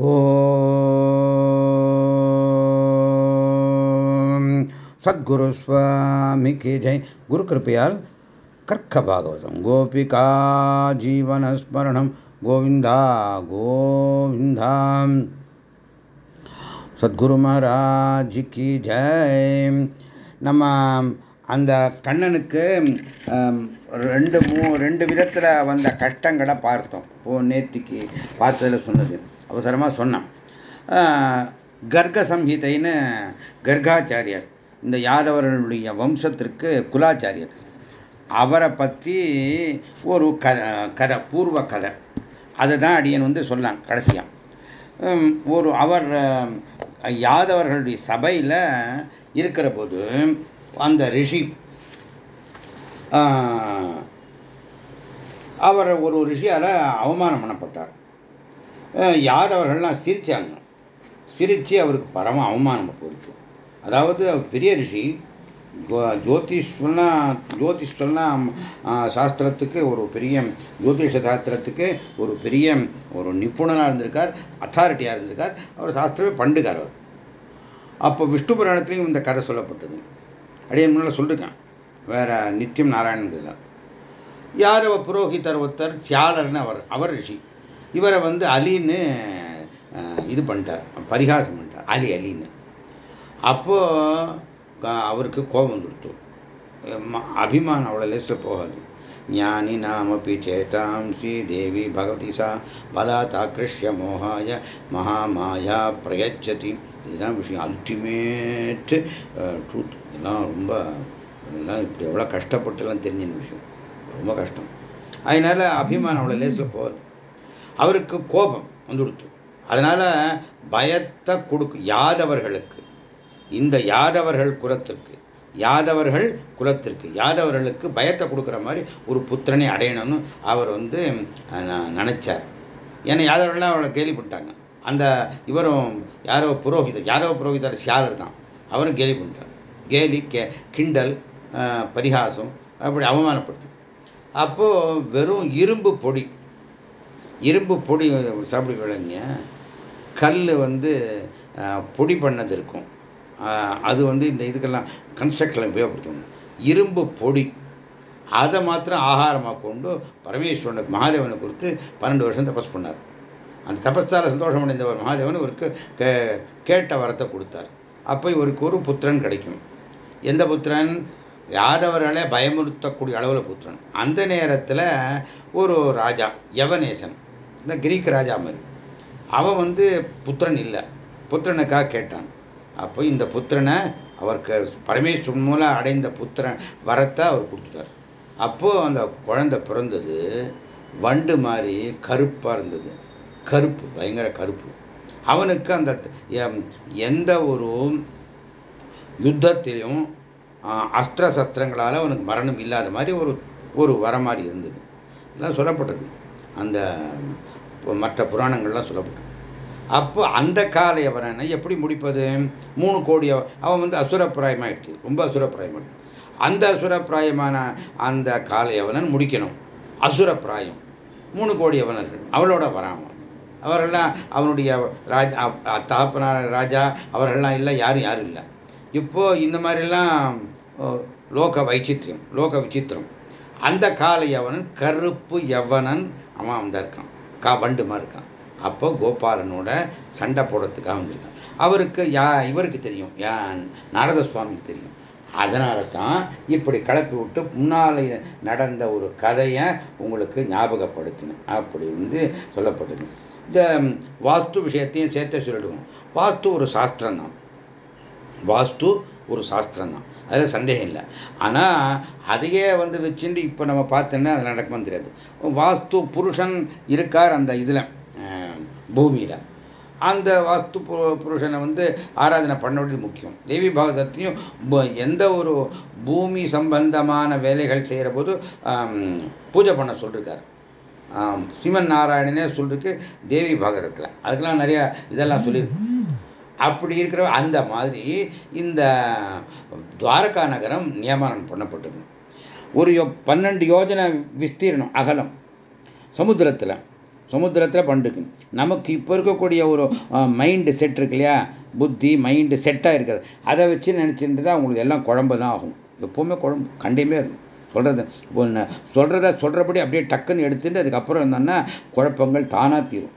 ஓம். சத்குரு சுவாமிக்கு ஜெய். குரு கிருப்பையால் கர்க்க பாகவதம். கோபிகா ஜீவனஸ்மரணம் கோவிந்தா கோவிந்தா. சத்குரு மகாராஜிக்கு ஜெய். நம்ம அந்த கண்ணனுக்கு ரெண்டு மூ ரெண்டு விதத்தில் வந்த கஷ்டங்களை பார்த்தோம். இப்போ நேத்திக்கு பார்த்ததில் சொன்னது. அவசரமாக சொன்னான். கர்க சம்ஹிதைன்னு கர்காச்சாரியர் இந்த யாதவர்களுடைய வம்சத்திற்கு குலாச்சாரியர். அவரை பற்றி ஒரு க கதை பூர்வ கதை. அதை தான் அடியன் வந்து சொன்னான் கடைசியாக ஒரு அவர் யாதவர்களுடைய சபையில் இருக்கிற போது அந்த ரிஷி அவர் ஒரு ரிஷியால் அவமானம் பண்ணப்பட்டார். யாதவர்கள்லாம் சிரித்தாங்க சிரித்து அவருக்கு பரம அவமானம் போயிடுச்சு. அதாவது பெரிய ரிஷி. ஜோதிஷ்னா ஜோதிஷ்னா சாஸ்திரத்துக்கு ஒரு பெரிய ஜோதிஷ சாஸ்திரத்துக்கு ஒரு பெரிய ஒரு நிபுணனாக இருந்திருக்கார் அத்தாரிட்டியாக இருந்திருக்கார். அவர் சாஸ்திரமே பண்டுக்கார் அவர். அப்போ விஷ்ணு புராணத்துலேயும் இந்த கதை சொல்லப்பட்டது. அப்படியே முன்னால் சொல்லிருக்கேன் வேற நித்தியம் நாராயணன் யாதவ புரோகிதர் ஒருத்தர் சியாலர்னு அவர் அவர் ரிஷி. இவரை வந்து அலின்னு இது பண்ணிட்டார். பரிகாசம் பண்ணிட்டார். அலி அலின்னு. அப்போ அவருக்கு கோபம் வந்துடுத்து. அபிமானம் அவ்வளோ லேசில் போகாது. ஞானி நாமப்பி சேதாம்சி தேவி பகவதி சா பலாத்தாக்கிருஷ்ய மோகாய மகாமாயா பிரயச்சதி. இதுதான் விஷயம். அல்டிமேட் ட்ரூத் இதெல்லாம் ரொம்ப இதெல்லாம் இப்படி எவ்வளோ கஷ்டப்பட்டுலாம் தெரிஞ்ச விஷயம். ரொம்ப கஷ்டம். அதனால அபிமானம் அவ்வளோ லேசில் போகாது. அவருக்கு கோபம் வந்துடுத்து. அதனால் பயத்தை கொடுக்கும் யாதவர்களுக்கு. இந்த யாதவர்கள் குலத்திற்கு யாதவர்கள் குலத்திற்கு யாதவர்களுக்கு பயத்தை கொடுக்குற மாதிரி ஒரு புத்திரனை அடையணும்னு அவர் வந்து நினைச்சார். ஏன்னா யாதவர்கள்லாம் அவளை கேள்விப்பட்டாங்க. அந்த இவரும் யாரோ புரோகிதர் யாதவ புரோகிதர் சியாளர் தான். அவரும் கேலி பண்ணிட்டார் கேலி கே கிண்டல் பரிகாசம் அப்படி அவமானப்படுத்து. அப்போது வெறும் இரும்பு பொடி இரும்பு பொடி சாப்பிட விளங்க கல் வந்து பொடி பண்ணது இருக்கும். அது வந்து இந்த இதுக்கெல்லாம் கன்ஸ்ட்ரக்ஷனில் உபயோகப்படுத்தணும். இரும்பு பொடி. அதை மாத்திரம் ஆகாரமாக கொண்டு பரமேஸ்வரனுக்கு மகாதேவனை குறித்து பன்னெண்டு வருஷம் தபஸ் பண்ணார். அந்த தபஸால் சந்தோஷம் அடைந்தவர் மகாதேவன் இவருக்கு கேட்ட வரத்தை கொடுத்தார். அப்போ இவருக்கு ஒரு புத்திரன் கிடைக்கும். எந்த புத்திரன்? யாதவர்களே பயமுறுத்தக்கூடிய அளவில் புத்திரன். அந்த நேரத்தில் ஒரு ராஜா யவனேசன். இந்த கிரீக் ராஜா மாதிரி. அவன் வந்து புத்திரன் இல்லை. புத்திரனுக்காக கேட்டான். அப்போ இந்த புத்திரனை அவருக்கு பரமேஸ்வரன் மூலம் அடைந்த புத்திரன் வரத்தை அவர் கொடுத்துட்டார். அப்போது அந்த குழந்தை பிறந்தது வண்டு மாதிரி கருப்பாக இருந்தது. கருப்பு பயங்கர கருப்பு. அவனுக்கு அந்த எந்த ஒரு யுத்தத்திலையும் அஸ்திர சஸ்திரங்களால் அவனுக்கு மரணம் இல்லாத மாதிரி ஒரு ஒரு வர மாதிரி இருந்தது. எல்லாம் சொல்லப்பட்டது. அந்த மற்ற புராணங்கள்லாம் சொல்லப்பட்டது. அப்போ அந்த காலையவரனை எப்படி முடிப்பது? மூணு கோடி அவன் வந்து அசுரப்பிராயமாயிடுச்சு. ரொம்ப அசுரப்பிராயமாயிடுச்சு. அந்த அசுரப்பிராயமான அந்த காலையவனன் முடிக்கணும். அசுரப்பிராயம். மூணு கோடி அவனர்கள் அவளோட வராம. அவரெல்லாம் அவனுடைய ராஜா தாப்பனார ராஜா அவரெல்லாம் இல்லை யாரும் யாரும் இல்லை. இப்போ இந்த மாதிரிலாம் லோக வைச்சித்திரம் லோக விசித்திரம். அந்த கால யவனன் கருப்பு யவனன் அவன் வந்திருக்கான் கா வண்டுமா இருக்கான். அப்போ கோபாலனோட சண்டை போடுறதுக்காக வந்திருக்கான். அவருக்கு யா இவருக்கு தெரியும். யா நாரத சுவாமிக்கு தெரியும். அதனால தான் இப்படி கிளப்பி விட்டு முன்னாலே நடந்த ஒரு கதையை உங்களுக்கு ஞாபகப்படுத்தினேன். அப்படி வந்து சொல்லப்பட்டது. இந்த வாஸ்து விஷயத்தையும் சேர்த்து சொல்லிடுவோம். வாஸ்து ஒரு சாஸ்திரம் தான் வாஸ்து ஒரு சாஸ்திரம் தான் அதில் சந்தேகம் இல்லை. ஆனால் அதையே வந்து வச்சுட்டு இப்போ நம்ம பார்த்தோன்னா அது நடக்குமா தெரியாது. வாஸ்து புருஷன் இருக்கார் அந்த இதில் பூமியில். அந்த வாஸ்து புருஷனை வந்து ஆராதனை பண்ண வேண்டியது முக்கியம். தேவி பாகவதத்தையும் எந்த ஒரு பூமி சம்பந்தமான வேலைகள் செய்கிற போது பூஜை பண்ண சொல்லியிருக்காரு சிவன் நாராயணனே சொல்லிருக்கு தேவி பாகவதத்தில். அதுக்கெல்லாம் நிறையா இதெல்லாம் சொல்லியிருக்கு அப்படி இருக்கிற அந்த மாதிரி இந்த துவாரகா நகரம் நியமனம் பண்ணப்பட்டது. ஒரு பன்னெண்டு யோஜனை விஸ்தீர்ணம் அகலம். சமுத்திரத்தில் சமுத்திரத்தில் பண்டுக்கு. நமக்கு இப்போ இருக்கக்கூடிய ஒரு மைண்டு செட் இருக்கு இல்லையா? புத்தி மைண்டு செட்டாக இருக்கிறது அதை வச்சு நினச்சிட்டு தான் உங்களுக்கு எல்லாம் குழம்பு தான் ஆகும். எப்போவுமே குழம்பு கண்டிப்பாக இருக்கும். சொல்கிறது ஒன்று சொல்கிறத சொல்கிறபடி அப்படியே டக்குன்னு எடுத்துட்டு அதுக்கப்புறம் என்னன்னா குழப்பங்கள் தானாக தீரும்.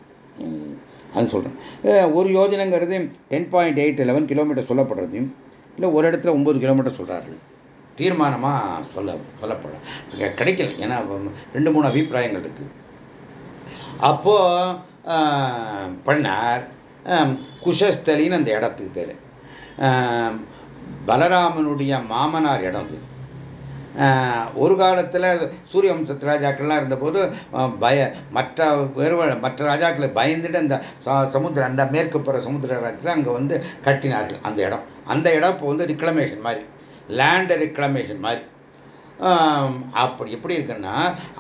அது சொல்கிறேன் ஒரு யோஜனைங்கிறது ten point eight eleven kilometre சொல்லப்படுறதையும் இல்லை ஒரு இடத்துல ஒம்பது கிலோமீட்டர் சொல்கிறார்கள் தீர்மானமாக சொல்ல சொல்லப்பட கிடைக்கல. ஏன்னா ரெண்டு மூணு அபிப்பிராயங்கள் இருக்குது அப்போது பண்ணார். குஷஸ்தலின்னு அந்த இடத்துக்கு பேர். பலராமனுடைய மாமனார் இடம் அது. ஒரு காலத்தில் சூரிய வம்சத்து ராஜாக்கள்லாம் இருந்தபோது பய மற்ற வேறு மற்ற ராஜாக்களை பயந்துட்டு அந்த சமுத்திரம் அந்த மேற்கு புற சமுத்திர ராஜத்தில் அங்கே வந்து கட்டினார்கள் அந்த இடம். அந்த இடம் இப்போ வந்து ரிக்ளமேஷன் மாதிரி லேண்ட் ரிக்ளமேஷன் மாதிரி. அப்படி எப்படி இருக்குன்னா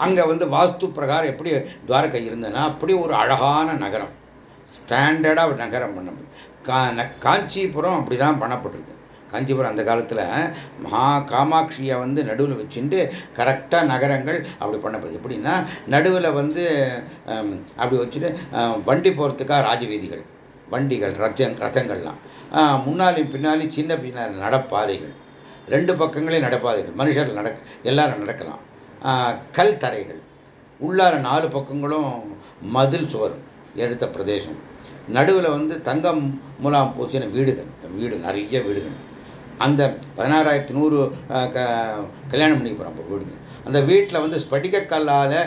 அங்கே வந்து வாஸ்து பிரகாரம் எப்படி துவாரகை இருந்ததுன்னா அப்படி ஒரு அழகான நகரம் ஸ்டாண்டர்டாக நகரம் பண்ண காஞ்சிபுரம் அப்படி தான் பண்ணப்பட்டிருக்கு. காஞ்சிபுரம் அந்த காலத்தில் மகா காமாட்சியை வந்து நடுவில் வச்சுட்டு கரெக்டாக நகரங்கள் அப்படி பண்ணப்படுது. எப்படின்னா நடுவில் வந்து அப்படி வச்சுட்டு வண்டி போகிறதுக்காக ராஜவீதிகள் வண்டிகள் ரத்தம் ரத்தங்கள்லாம் முன்னாலையும் பின்னாலையும் சின்ன பின்னால் நடப்பாதைகள். ரெண்டு பக்கங்களையும் நடப்பாதைகள். மனுஷர்கள் நடக்க எல்லாரும் நடக்கலாம். கல் தரைகள். உள்ளார நாலு பக்கங்களும் மதில் சுவர் எடுத்த பிரதேசம். நடுவில் வந்து தங்கம் முலாம் பூசின வீடுகள். வீடு நிறைய வீடுகள். அந்த பதினாறாயிரத்தி நூறு கல்யாணம் பண்ணி போகிறோம் வீடுங்க. அந்த வீட்டில் வந்து ஸ்படிகக்கல்லால்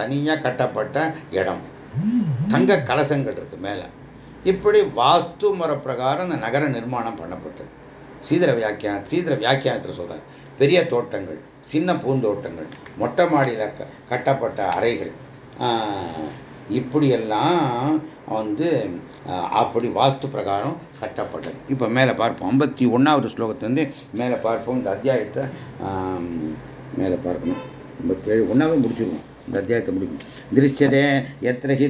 தனியாக கட்டப்பட்ட இடம். தங்க கலசங்கள் இருக்கு மேலே. இப்படி வாஸ்து முறை பிரகாரம் அந்த நகர நிர்மாணம் பண்ணப்பட்டது. சீதர வியாக்கியான சீதர வியாக்கியானத்தில் சொல்கிறார் பெரிய தோட்டங்கள் சின்ன பூந்தோட்டங்கள் மொட்டை மாடியில் கட்டப்பட்ட அறைகள். இப்படியெல்லாம் வந்து அப்படி வாஸ்து பிரகாரம் கட்டப்பட்டது. இப்போ மேலே பார்ப்போம். ஐம்பத்தி ஒன்றாவது ஸ்லோகத்துலேருந்து மேலே பார்ப்போம். இந்த அத்தியாயத்தை மேலே பார்க்கணும். ஐம்பத்தேழு ஒன்றாவது ஒன்றாவே முடிச்சிருவோம். இந்த அத்தியாயத்தை முடிக்கும் திருஷ்யதே எத்திர ஹி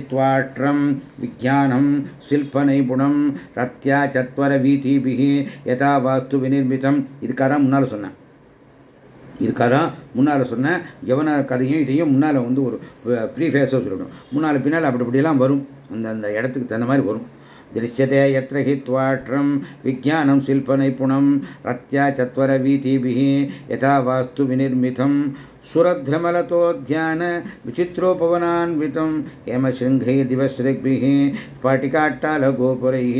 விஜானம் சில்ப நைபுணம் ரத்யா சத்வர வீதிபிகி யதா வாஸ்து விநிர்மிதம். இதுக்காக தான் முன்னால் சொன்னேன். இதுக்காக தான் முன்னால் சொன்னேன். யவன கதையும் இதையும் முன்னால் வந்து ஒரு ப்ரீஃபேஸாக சொல்லணும் முன்னால் பின்னால் அப்படி இப்படியெல்லாம் வரும். அந்த அந்த இடத்துக்கு தகுந்த மாதிரி வரும் दृश्यते यत्र हि त्वाष्ट्रं विज्ञानं शिल्पनैपुणं रत्या चत्वरवीथिभिः यथा वास्तु विनिर्मितं सुरध्रमलतोध्यान विचित्रोपवनान्वितं हेमशृङ्गैः दिवसृग्भिः स्फाटिकाट्टालगोपुरैः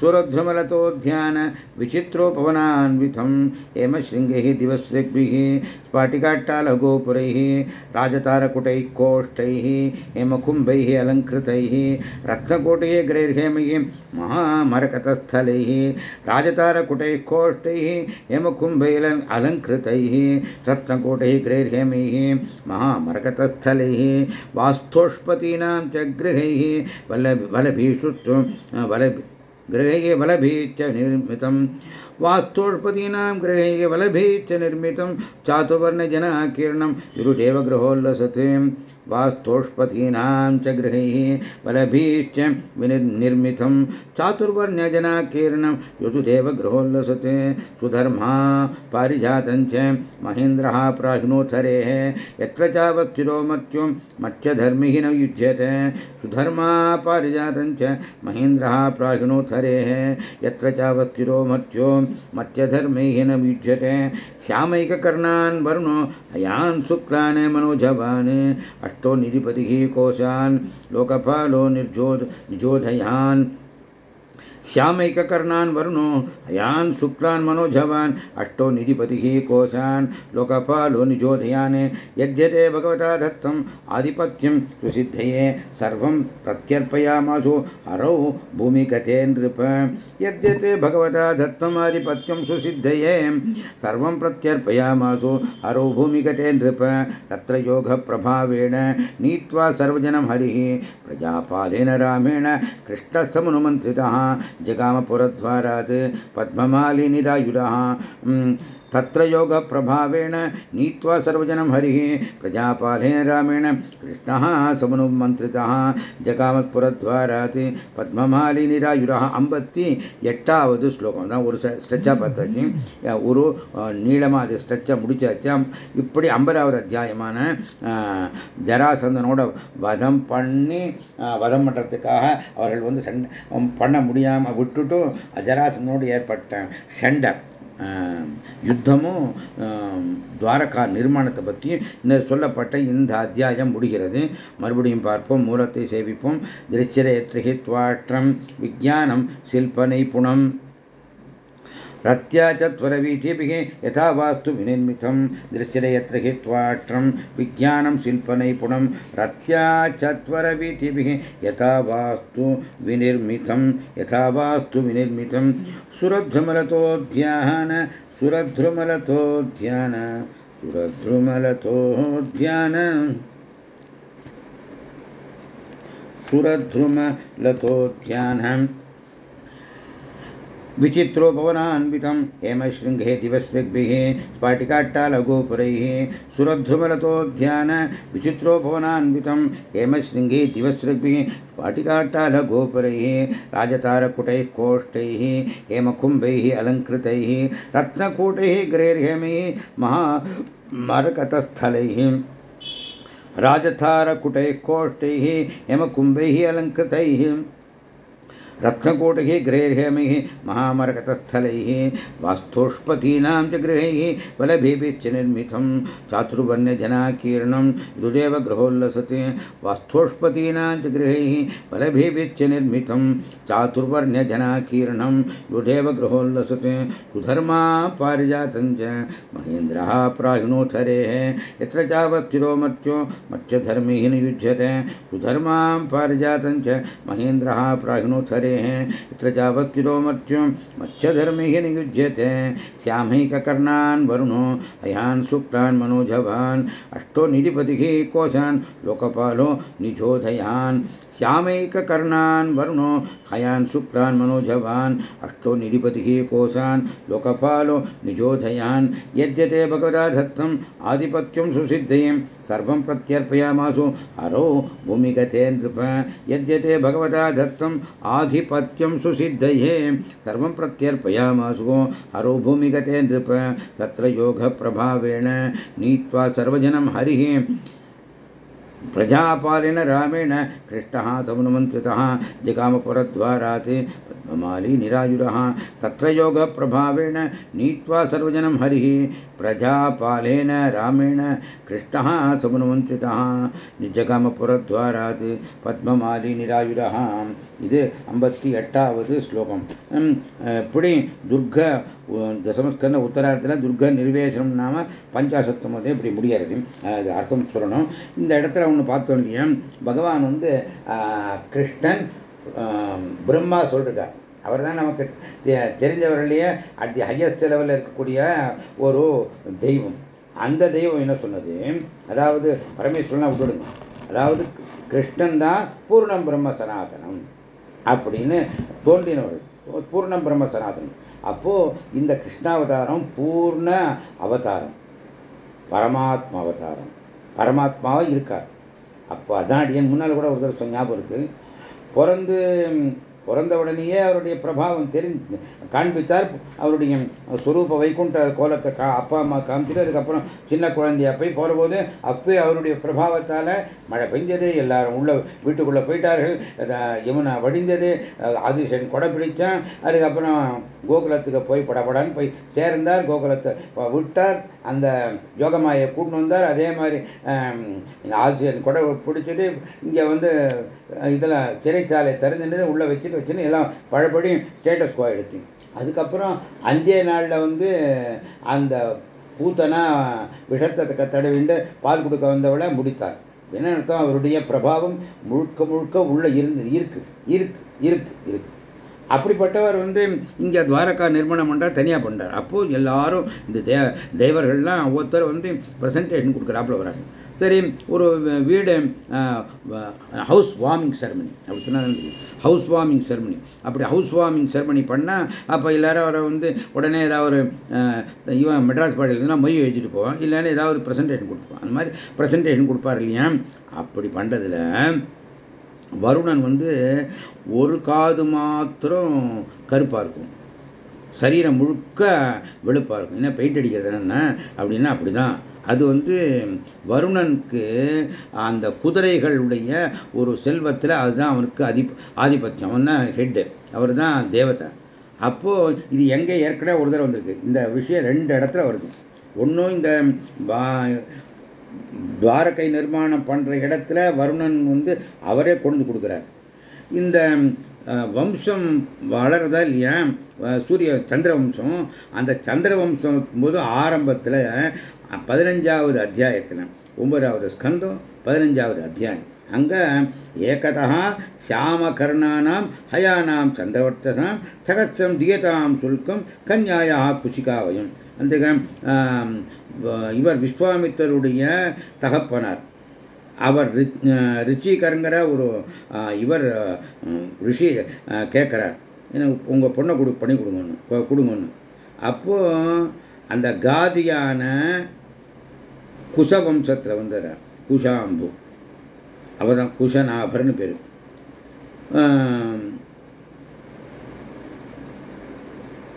सुरध्रुमलतोध्यान विचित्रोपवनान्वितं हेमशृङ्गैः दिवसृग्भिः स्फाटिकाट्टालगोपुरैः, राजतारकुटैः, कोष्ठैः, हेमकुम्भैः अलङ्कृतैः, रत्नकोटैः, ग्रैर्हेमैः, महामरकतस्थलैः, राजतारकुटैः, कोष्ठैः, हेमकुम्भैः अलङ्कृतैः, रत्नकोटैः, ग्रैर्हेमैः, महामरकतस्थलैः, वास्तोष्पतीनां च गृहैः वल्लभ वलभीषु वल गृहैः निर्मित निर्मितं वास्तोष्पतीनां गृहैः निर्मित निर्मितं चातुवर्णजनाकीर्णं विरुदेवगृहोल्लसते वास्तोष्पतीनां च गृहैः वलभिश्च निर्मितं चातुर्वर्ण्यजनाकीर्णं यतुदेव सुधर्मा पारिजातं च महेन्द्रः प्राहिणोत्थरेः यत्र चावत्थिरो मत्यो न युज्यते सुधर्मा पारिजातं च महेन्द्रः प्राहिणोत्थरेः यत्र चावस्थिरो मत्यो न युज्यते श्यामैककर्णान् वर्णो हयान् शुक्लान् मनोजवान् अष्टो निधिपतिः कोशान्। लोकपालो निर्जोध निजोधयान्। श्यामैककर्णान् वर्णो, हयान् शुक्लान् मनोजवान्, अष्टो निधिपतिः कोशान्, लोकपालो निजोधयान् यद्यते भगवता दत्तम्, आधिपत्यं सुसिद्धये, सर्वं प्रत्यर्पयामासु, हरौ भूमिगते नृप। यद्यते भगवता दत्तम्, आधिपत्यं सुसिद्धये, सर्वं प्रत्यर्पयामासु, हरौ भूमिगते नृप। तत्र योगप्रभावेण नीत्वा सर्वजनं हरिः, प्रजापालेन रामेण कृष्णस्तमनुमन्त्रितः। जगामपुरद्वारात् पद्ममालिनिरायुधः तत्र योगप्रभावेण नीत्वा सर्वजनं हरिः प्रजापालेन रामेण कृष्णः समनुमन्त्रितः ஜகாமத்புரத்வாராத் பத்மமாலி நிராயுரா ஐம்பத்தி எட்டாவது ஸ்லோகம் தான் ஒரு ஸ்ட்ரெச்சாக பார்த்தாச்சு ஒரு நீளமாக அது ஸ்ட்ரெச்சாக முடிச்சாச்சு இப்படி ஐம்பதாவது அத்தியாயமான ஜராசந்தனோட வதம் பண்ணி வதம் பண்ணுறதுக்காக அவர்கள் வந்து சண்டை பண்ண முடியாமல் விட்டுட்டும் ஜராசந்தனோடு ஏற்பட்ட சண்டை யுத்தமும் துவாரகா நிர்மாணத்தை பற்றி இந்த சொல்லப்பட்ட இந்த அத்தியாயம் முடிகிறது. மறுபடியும் பார்ப்போம் மூலத்தை சேவிப்போம். திருச்சிரேத்ரிஹித்வாற்றம் விஜானம் சில்ப நைபுணம் रत्या च त्वरवीथिभिः यथा वास्तु विनिर्मितं दृश्यते यत्र हि त्वाष्ट्रं विज्ञानं शिल्पनैपुणं रत्या च त्वरवीथिभिः यथा वास्तु विनिर्मितं यथा वास्तु विनिर्मितं सुरध्रुमलतोध्यान सुरध्रुमलतोध्यान सुरध्रुमलतोध्यान सुरध्रुमलतोध्यानम् विचित्रोपवनान्वितं हेमशृङ्गे दिवसृग्भिः स्फाटिकाट्टालगोपुरैः सुरध्रुमलतोध्यान विचित्रोपवनान्वितं हेमशृङ्गे दिवसृग्भिः स्फाटिकाट्टालगोपुरैः राजतारकुटैः कोष्ठैः, हेमकुम्भैः अलङ्कृतैः। रत्नकूटैः ग्रैर्हेमैः महामरकतस्थलैः राजतारकुटैः कोष्ठैः, हेमकुम्भैः अलङ्कृतैः। रत्नकोटिः गृहैर्हेमैः महामरकतस्थलैः वास्तोष्पतीनां च गृहैः वलभिभिश्च निर्मितं चातुर्वर्ण्यजनाकीर्णं दुदेव गृहोल्लसते वास्तोष्पतीनां च गृहैः वलभिभिश्च निर्मितं चातुर्वर्ण्यजनाकीर्णं युधेव गृहोल्लसते सुधर्मा पारिजातं च महेन्द्रः प्राहिणोथरेः यत्र चावत्तिरो मत्यो मत्स्यधर्मिः न सुधर्मां महेन्द्रः हैं यत्र जावत्तिरो मर्त्यो मत्स्यधर्मिः नियुज्यते श्यामैककर्णान् वरुणो अयान् सुप्तान् मनोजवान्, अष्टो निधिपतिः कोशान्, लोकपालो निजोधयान् श्यामैककर्णान् वरुणो हयान् शुक्लान् मनोजवान्, अष्टो निधिपतिः कोशान्, लोकपालो निजोधयान्, यद्यते भगवता दत्तम् आधिपत्यं सुसिद्धयं, सर्वं प्रत्यर्पयामासु हरो भूमिगते नृप यद्यते भगवता दत्तम् आधिपत्यं सुसिद्धये, सर्वं प्रत्यर्पयामासु हरो भूमिगते नृप तत्र योगप्रभावेण नीत्वा सर्वजनं हरिः प्रजापालेन रामेण कृष्णः समनुमन्त्रितः जगामपुरद्वारात् पद्ममाली निरायुरः तत्र योगप्रभावेण नीत्वा सर्वजनं हरिः प्रजापालेन रामेण कृष्णः समनुमन्त्रितः நிஜகாமபுரத்வாராத் பத்மமாலி நிராயுரः இது ஐம்பத்தி எட்டாவது ஸ்லோகம் இப்படி துர்க தசமஸ்கந்த உத்தரார்த்தத்தில் துர்க நிர்வேசனம் நாம பஞ்சாசத்தம் வந்து இப்படி முடியாது அது அர்த்தம் சொல்லணும் இந்த இடத்துல ஒன்று பார்த்தோம் இல்லையா பகவான் வந்து கிருஷ்ணன் பிரம்மா சொல்றார் அவர் தான் நமக்கு தெரிஞ்சவர்களையே அட் தி ஹையஸ்ட் லெவலில் இருக்கக்கூடிய ஒரு தெய்வம். அந்த தெய்வம் என்ன சொன்னது? அதாவது பரமேஸ்வரனா விட்டுடுங்க. அதாவது கிருஷ்ணன் தான் பூர்ணம் பிரம்ம சனாதனம் அப்படின்னு தோன்றினவர்கள். பூர்ணம் பிரம்ம சனாதனம். அப்போ இந்த கிருஷ்ணாவதாரம் பூர்ண அவதாரம். பரமாத்மா அவதாரம். பரமாத்மாவா இருக்கார். அப்போ அதான் அடியன் முன்னால் கூட ஒரு தடவை ஞாபகம் இருக்கு. பிறந்து பிறந்த உடனேயே அவருடைய பிரபாவம் தெரிஞ்சு காண்பித்தார். அவருடைய சுரூப வைகுண்ட கோலத்தை கா அப்பா அம்மா காமிச்சிட்டு அதுக்கப்புறம் சின்ன குழந்தையா போய் போகிறபோது அப்பே அவருடைய பிரபாவத்தால் மழை பெஞ்சது. எல்லாரும் உள்ள வீட்டுக்குள்ளே போயிட்டார்கள். யமுனா வடிந்தது. ஆதிசன் கொடை பிடித்தான். அதுக்கப்புறம் கோகுலத்துக்கு போய் படப்படான்னு போய் சேர்ந்தார். கோகுலத்தை விட்டார். அந்த யோகமாயை கூட்டு வந்தார். அதே மாதிரி ஆசிரியன் கொடை பிடிச்சிட்டு இங்கே வந்து இதில் சிறைச்சாலை திறந்துட்டு உள்ளே வச்சு வச்சுட்டு வச்சுன்னு எல்லாம் பழப்படியும் ஸ்டேட்டஸ் கோ எடுத்தீங்க அதுக்கப்புறம் அஞ்சே நாளில் வந்து அந்த பூத்தனா விஷத்தை தடவிண்டு பால் கொடுக்க வந்தவளை முடித்தார். என்ன அர்த்தம்? அவருடைய பிரபாவம் முழுக்க முழுக்க உள்ள இருந்து இருக்கு இருக்கு இருக்கு இருக்கு. அப்படிப்பட்டவர் வந்து இங்கே துவாரகா நிர்மாணம் பண்ணுறார் தனியாக பண்ணுறார் அப்போது எல்லாரும் இந்த தேவர்கள்லாம் ஒவ்வொருத்தர் வந்து ப்ரெசன்டேஷன் கொடுக்குறாப்புல வராங்க சரி ஒரு வீடு ஹவுஸ் வார்மிங் செரமனி அப்படி சொன்னால் ஹவுஸ் வார்மிங் செரமனி அப்படி ஹவுஸ் வார்மிங் செரமனி பண்ணால் அப்போ எல்லாரும் அவரை வந்து உடனே ஏதாவது ஒரு இவன் மெட்ராஸ் பாடியில் இருந்தால் மொய் வச்சுட்டு போவான் இல்லைன்னா ஏதாவது ப்ரெசன்டேஷன் கொடுப்பான் அந்த மாதிரி ப்ரெசன்டேஷன் கொடுப்பார் இல்லையா? அப்படி பண்ணுறதுல வருணன் வந்து ஒரு காது மாத்திரம் கருப்பாக இருக்கும். சரீரம் முழுக்க வெளுப்பாக இருக்கும். என்ன பெயிண்ட் அடிக்கிறது என்ன அப்படின்னா அப்படிதான். அது வந்து வருணனுக்கு அந்த குதிரைகளுடைய ஒரு செல்வத்தில் அதுதான் அவனுக்கு அதி ஆதிபத்தியம். அவன் தான் ஹெட்டு அவர் தான் தேவதை. அப்போது இது எங்கே ஏற்கனவே ஒரு தடவை வந்திருக்கு. இந்த விஷயம் ரெண்டு இடத்துல வருது. ஒன்றும் இந்த துவாரக்கை நிர்மாணம் பண்ணுற இடத்துல வருணன் வந்து அவரே கொண்டு கொடுக்குறார். இந்த வம்சம் வளருதா இல்லையா? சூரிய சந்திர வம்சம். அந்த சந்திர வம்சம் போது ஆரம்பத்தில் பதினஞ்சாவது அத்தியாயத்தில் ஒன்பதாவது ஸ்கந்தம் பதினஞ்சாவது அத்தியாயம். அங்கே ஏகதா சியாமகர்ணானாம் ஹயானாம் சந்திரவர்த்தசாம் சகசிரம் தியதாம் சுல்கம் கன்யாயா குஷிகாவயம் அந்த இவர் விஸ்வாமித்தருடைய தகப்பனார். அவர் ரிச்சிகருங்கிற ஒரு இவர் ரிஷி கேட்குறார். எனக்கு உங்கள் பொண்ணை கொடு பண்ணி கொடுங்கன்னு கொடுங்கன்னு. அப்போ அந்த காதியான குசவம்சத்தில் வந்ததா? குஷாம்பு. அவர் தான் குஷநாபர்னு பேர்.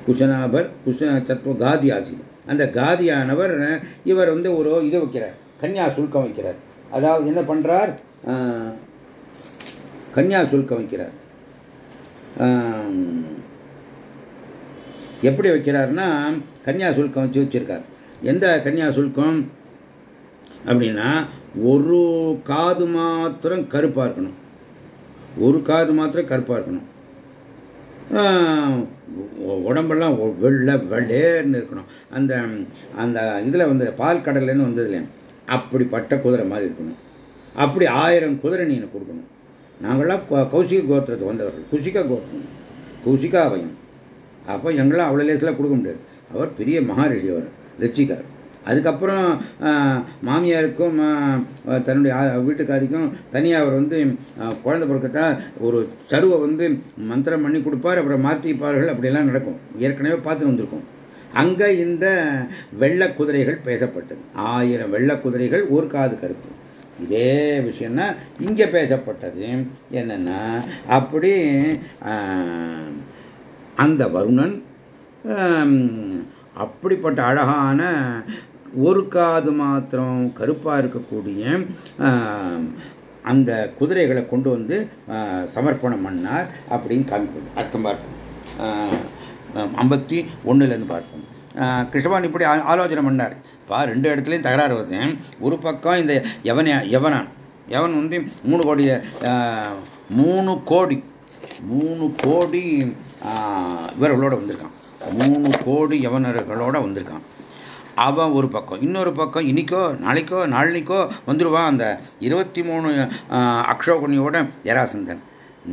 குஷநாபர் குஷ சத்வ காதி ஆசி அந்த காதியானவர் இவர் வந்து ஒரு இதை வைக்கிறார். கன்யா சுல்கம் வைக்கிறார். அதாவது என்ன பண்றார்? கன்யா சுல்கம் வைக்கிறார். எப்படி வைக்கிறார்னா கன்யா சுல்கம் வச்சு வச்சிருக்கார். எந்த கன்யா சுல்கம் அப்படின்னா ஒரு காது மாத்திரம் கருப்பாக இருக்கணும். ஒரு காது மாத்திரம் கருப்பாக இருக்கணும். உடம்பெல்லாம் வெள்ளை வெள்ளேர்னு இருக்கணும். அந்த அந்த இதில் வந்து பால் கடல்லேருந்து வந்ததுலேயே அப்படிப்பட்ட குதிரை மாதிரி இருக்கணும். அப்படி ஆயிரம் குதிரை நீ எனக்கு கொடுக்கணும். நாங்களாம் கௌசிக கோத்திரத்தை வந்தவர்கள். குஷிகா கோத்திரம். குஷிகாவயம் அப்போ எங்களாம் அவ்வளோ லேசில் கொடுக்க முடியாது. அவர் பெரிய மகாரிஷி அவர் ரிச்சிகர் அதுக்கப்புறம் மாமியாருக்கும் தன்னுடைய வீட்டுக்காரிக்கும் தனியாக அவர் வந்து குழந்தை பிறக்கத்தா ஒரு சருவை வந்து மந்திரம் பண்ணி கொடுப்பார். அப்புறம் மாற்றிப்பார்கள் அப்படியெல்லாம் நடக்கும். ஏற்கனவே பார்த்து வந்திருக்கோம். அங்கே இந்த வெள்ள குதிரைகள் பேசப்பட்டது. ஆயிரம் வெள்ள குதிரைகள் ஒரு காது கருப்பு. இதே விஷயம்னா இங்கே பேசப்பட்டது. என்னன்னா அப்படி அந்த வருணன் அப்படிப்பட்ட அழகான ஒரு காது மாத்திரம் கருப்பாக இருக்கக்கூடிய அந்த குதிரைகளை கொண்டு வந்து சமர்ப்பணம் பண்ணார் அப்படின்னு காமிப்பது அர்த்தம் பார்ப்போம் ஐம்பத்தி ஒன்றுலேருந்து பார்ப்போம். கிருஷ்ணவான் இப்படி ஆலோசனை பண்ணார். இப்போ ரெண்டு இடத்துலையும் தகராறு வருது. ஒரு பக்கம் இந்த எவன எவனான் எவன் வந்து மூணு கோடி மூணு கோடி மூணு கோடி இவர்களோட வந்திருக்கான். மூணு கோடி யவனர்களோட வந்திருக்கான். அவன் ஒரு பக்கம். இன்னொரு பக்கம் இன்னைக்கோ நாளைக்கோ நாளைக்கோ வந்துடுவான் அந்த இருபத்தி மூணு அக்ஷோகுணியோட ஜராசந்தன்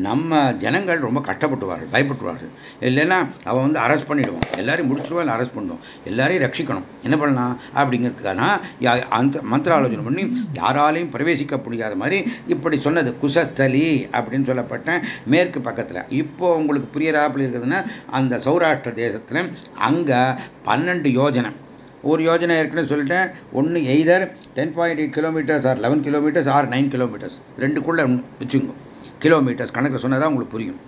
நம்ம ஜனங்கள் ரொம்ப கஷ்டப்பட்டுவார்கள் பயப்பட்டுவார்கள். இல்லைன்னா அவன் வந்து அரெஸ்ட் பண்ணிடுவான். எல்லாரையும் முடிச்சுடுவான் அரெஸ்ட் பண்ணுவோம் எல்லாரையும் ரட்சிக்கணும். என்ன பண்ணலாம்? அப்படிங்கிறதுக்கான அந்த மந்திர ஆலோசனை பண்ணி யாராலையும் பிரவேசிக்க முடியாத மாதிரி இப்படி சொன்னது. குசத்தலி அப்படின்னு சொல்லப்பட்ட மேற்கு பக்கத்தில். இப்போ உங்களுக்கு புரியறாப்பில் இருக்குதுன்னா அந்த சௌராஷ்டிர தேசத்தில் அங்கே பன்னெண்டு யோஜனை. ஒரு யோஜனை ஏற்கனவே சொல்லிட்டேன். ஒன்று either ten point eight kilometres or eleven kilometres or nine kilometres ரெண்டுக்குள்ளே வச்சுங்க. கிலோமீட்டர்ஸ் கணக்கு சொன்னால் தான் உங்களுக்கு புரியும்.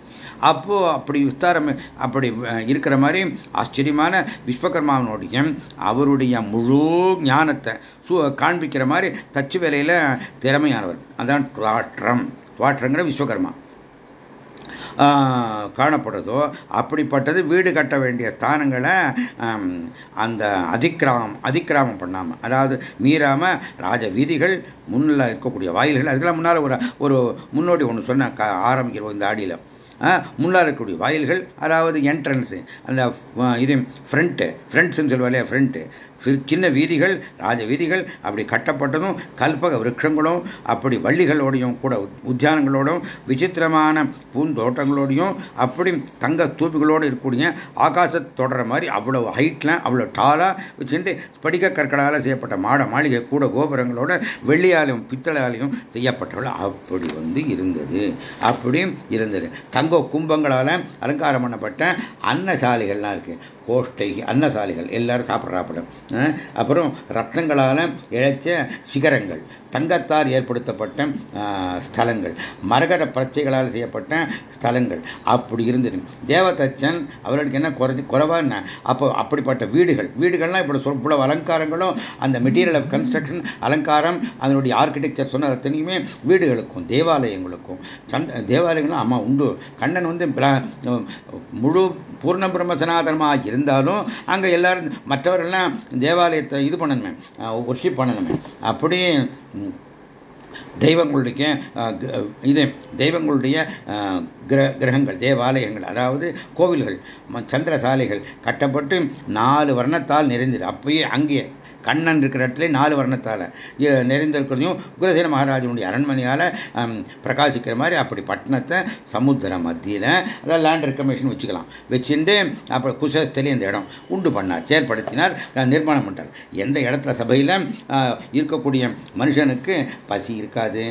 அப்போது அப்படி விஸ்தாரம் அப்படி இருக்கிற மாதிரி ஆச்சரியமான விஸ்வகர்மாவனுடைய அவருடைய முழு ஞானத்தை சு காண்பிக்கிற மாதிரி தச்சு வேலையில் திறமையானவர். அதான் துவாற்றம் துவாற்றங்கிற விஸ்வகர்மா. காணப்படுறதோ அப்படிப்பட்டது வீடு கட்ட வேண்டிய ஸ்தானங்களை அந்த அதிக்கிராமம் அதிக்கிராமம் பண்ணாமல் அதாவது மீறாமல் ராஜ வீதிகள் முன்னில் இருக்கக்கூடிய வாயில்கள் அதுக்கெல்லாம் முன்னால் ஒரு ஒரு முன்னோடி ஒன்று சொன்ன ஆரம்பிக்கிறோம் இந்த ஆடியில் முன்னால் இருக்கக்கூடிய வாயில்கள் அதாவது என்ட்ரன்ஸு அந்த இது ஃப்ரண்ட்டு ஃப்ரெண்ட்ஸுன்னு சொல்லுவாங்க ஃப்ரண்ட்டு சின்ன வீதிகள் ராஜ வீதிகள் அப்படி கட்டப்பட்டதும் கல்பக விரக்ஷங்களும் அப்படி வள்ளிகளோடையும் கூட உத்தியானங்களோடும் விசித்திரமான பூந்தோட்டங்களோடையும் அப்படி தங்க தூப்புகளோடு இருக்கக்கூடிய ஆகாச தொடர மாதிரி அவ்வளவு ஹைட்டில் அவ்வளோ டாலாக வச்சுட்டு ஸ்படிக கற்களால் செய்யப்பட்ட மாட மாளிகை கூட கோபுரங்களோட வெள்ளியாலையும் பித்தளாலையும் செய்யப்பட்டவள் அப்படி வந்து இருந்தது. அப்படியும் இருந்தது. தங்க கும்பங்களால் அலங்காரம் பண்ணப்பட்ட அன்னசாலைகள்லாம் இருக்கு. கோஷ்டை அன்னசாலைகள் எல்லாரும் சாப்பிட்றாப்படம் அப்புறம் ரத்னங்களால் இழைச்ச சிகரங்கள். தங்கத்தால் ஏற்படுத்தப்பட்ட ஸ்தலங்கள். மரகர பச்சைகளால் செய்யப்பட்ட ஸ்தலங்கள். அப்படி இருந்தது. தேவதச்சன் அவர்களுக்கு என்ன குறைஞ்சி குறைவான அப்போ அப்படிப்பட்ட வீடுகள். வீடுகள்லாம் இப்படி இவ்வளவு அலங்காரங்களும் அந்த மெட்டீரியல் ஆஃப் கன்ஸ்ட்ரக்ஷன் அலங்காரம் அதனுடைய ஆர்கிடெக்சர் சொன்ன அத்தனையுமே வீடுகளுக்கும் தேவாலயங்களுக்கும். சந்த தேவாலயங்களும் ஆமாம் உண்டு. கண்ணன் வந்து முழு பூர்ண பிரம்ம சனாதனமாக இருந்தாலும் அங்கே எல்லாரும் மற்றவர்கள்லாம் தேவாலயத்தை இது பண்ணணுமே ஒர்ஷிப் பண்ணணுமே. அப்படியே தெய்வங்களுடைய இது தெய்வங்களுடைய கிர கிரகங்கள் தேவாலயங்கள் அதாவது கோவில்கள் சந்திரசாலைகள் கட்டப்பட்டு நாலு வர்ணத்தால் நிறைந்தது. அப்பயே அங்கேயே கண்ணன் இருக்கிற இடத்துல நாலு வர்ணத்தால். நிறைந்திருக்கிறதையும் உக்ரசேன மகாராஜனுடைய அரண்மனையால் பிரகாசிக்கிற மாதிரி அப்படி பட்டணத்தை சமுத்திர மத்தியில் அதாவது லேண்ட் ரெக்கமேஷன் வச்சுக்கலாம். வச்சுட்டு அப்புறம் குசஸ்திலே இந்த இடம் உண்டு பண்ணார் செயற்படுத்தினார் நிர்மாணம் பண்ணார் எந்த இடத்துல சபையில் இருக்கக்கூடிய மனுஷனுக்கு பசி இருக்காது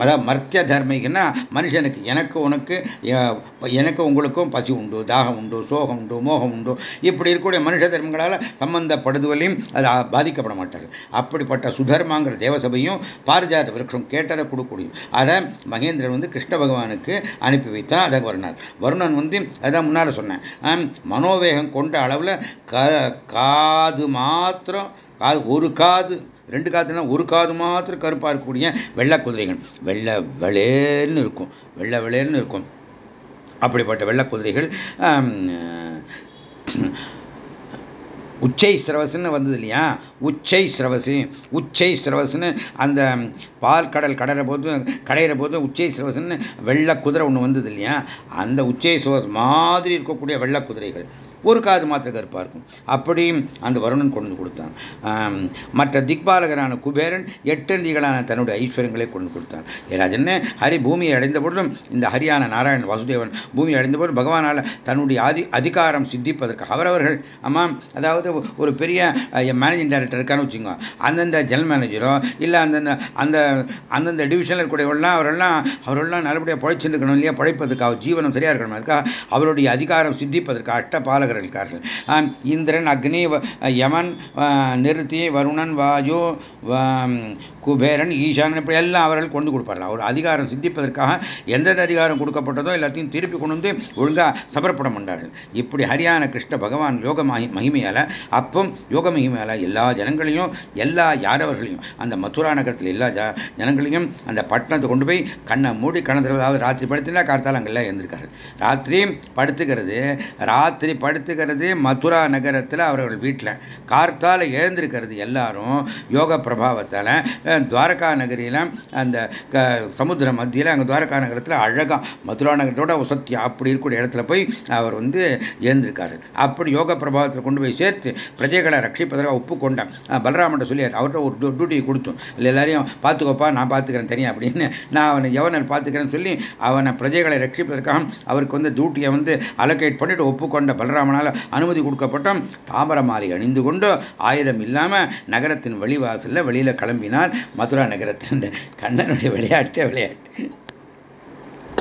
அதாவது மர்த்திய தர்மிகன்னா மனுஷனுக்கு எனக்கு உனக்கு எனக்கு உங்களுக்கும் பசி உண்டு தாகம் உண்டு சோகம் உண்டு மோகம் உண்டு. இப்படி இருக்கக்கூடிய மனுஷ தர்மங்களால் சம்பந்தப்படுதுவலையும் அது பாதிக்கப்பட மாட்டார்கள். அப்படிப்பட்ட சுதர்மாங்கிற தேவசபையும் பாரிஜாத விரக்ஷம் கேட்டதை கொடுக்கக்கூடிய அதை மகேந்திரன் வந்து கிருஷ்ண பகவானுக்கு அனுப்பி வைத்தான் அதை வருணார். வருணன் வந்து அதான் முன்னால் சொன்னேன். மனோவேகம் கொண்ட அளவில் காது மாத்திரம் காது ஒரு காது ரெண்டு காதுனா ஒரு காது மாத்திரம் கருப்பாக இருக்கக்கூடிய வெள்ளை குதிரைகள். வெள்ளை வெளேன்னு இருக்கும். வெள்ளை வெளேன்னு இருக்கும். அப்படிப்பட்ட வெள்ளை குதிரைகள் உச்சை சிரவசுன்னு வந்தது இல்லையா? உச்சை சிரவசு. உச்சை சிரவசுன்னு அந்த பால் கடல் கடற போது கடையிற போது உச்சை சிரவசுன்னு வெள்ளை குதிரை ஒன்று வந்தது இல்லையா? அந்த உச்சை சிரவஸ் மாதிரி இருக்கக்கூடிய வெள்ளை குதிரைகள். ஒரு காது மாத்திர கருப்பாக இருக்கும். அப்படியும் அந்த வருணன் கொண்டு கொடுத்தான். மற்ற திக்பாலகரான குபேரன் எட்டந்திகளான தன்னுடைய ஐஸ்வர்யங்களை கொண்டு கொடுத்தான். ஏராஜன் ஹரி பூமியை அடைந்த பொழுதும் இந்த ஹரியான நாராயண் வாசுதேவன் பூமியை அடைந்த பொழுது பகவானால் தன்னுடைய அதி அதிகாரம் சித்திப்பதற்கு அவரவர்கள் ஆமாம் அதாவது ஒரு பெரிய மேனேஜிங் டைரக்டர் இருக்கான்னு வச்சுக்கோங்க. அந்தந்த ஜெனரல் மேனேஜரோ இல்லை அந்தந்த அந்த அந்தந்த டிவிஷனில் இருக்கக்கூடியவர்கள்லாம் அவரெல்லாம் அவரெல்லாம் நல்லபடியாக பழைச்சுட்டு இருக்கணும் இல்லையா? பிழைப்பதற்காக ஜீவனம் சரியாக இருக்கணும்? இருக்கா அவருடைய அதிகாரம் சித்திப்பதற்கு அஷ்டபாலகர் இருக்கார்கள் இந்திரன் அக்னி யமன் நிறுத்தி வருணன் வாயு குபேரன் ஈசான் இப்படி எல்லாம் அவர்கள் கொண்டு கொடுப்பார்கள். அவர் அதிகாரம் சித்திப்பதற்காக எந்தெந்த அதிகாரம் கொடுக்கப்பட்டதோ எல்லாத்தையும் திருப்பி கொண்டு வந்து ஒழுங்காக சமர்ப்பணம் பண்ணார்கள் இப்படி ஹரியான கிருஷ்ண பகவான் யோக மகிமையால் அப்பம் யோக மகிமையால் எல்லா ஜனங்களையும் எல்லா யாதவர்களையும் அந்த மதுரா நகரத்தில் எல்லா ஜனங்களையும் அந்த பட்டணத்தை கொண்டு போய் கண்ணை மூடி கணந்து ராத்திரி படுத்தினா கார்த்தால் அங்கெல்லாம் எழுந்திருக்காரு ராத்திரி படுத்துக்கிறது ராத்திரி படு படுத்துக்கிறது மதுரா நகரத்தில் அவர்கள் வீட்டில் கார்த்தால் எழுந்திருக்கிறது எல்லாரும் யோக பிரபாவத்தால் துவாரகா நகரில் அந்த சமுத்திர மத்தியில் அங்கே துவாரகா நகரத்தில் அழகாக மதுரா நகரத்தோட உசத்தியா அப்படி இருக்கக்கூடிய இடத்துல போய் அவர் வந்து எழுந்திருக்காரு. அப்படி யோக பிரபாவத்தில் கொண்டு போய் சேர்த்து பிரஜைகளை ரட்சிப்பதற்காக ஒப்புக்கொண்ட பலராமன் சொல்லி அவர்கிட்ட ஒரு டியூட்டியை கொடுத்தோம். இல்லை எல்லாரையும் பார்த்துக்கோப்பா நான் பார்த்துக்கிறேன் தெரியும் அப்படின்னு. நான் அவனை யவனர் பார்த்துக்கிறேன்னு சொல்லி அவனை பிரஜைகளை ரட்சிப்பதற்காக அவருக்கு வந்து டியூட்டியை வந்து அலோகேட் பண்ணிட்டு ஒப்புக்கொண்ட பலராமனால் அனுமதி கொடுக்கப்பட்டோம். தாமர மாலை அணிந்து கொண்டு ஆயுதம் இல்லாமல் நகரத்தின் வெளிவாசலில் வெளியில் கிளம்பினார். மதுரா நகரத்தின் கண்ணனுடைய விளையாட்டே விளையாட்டு.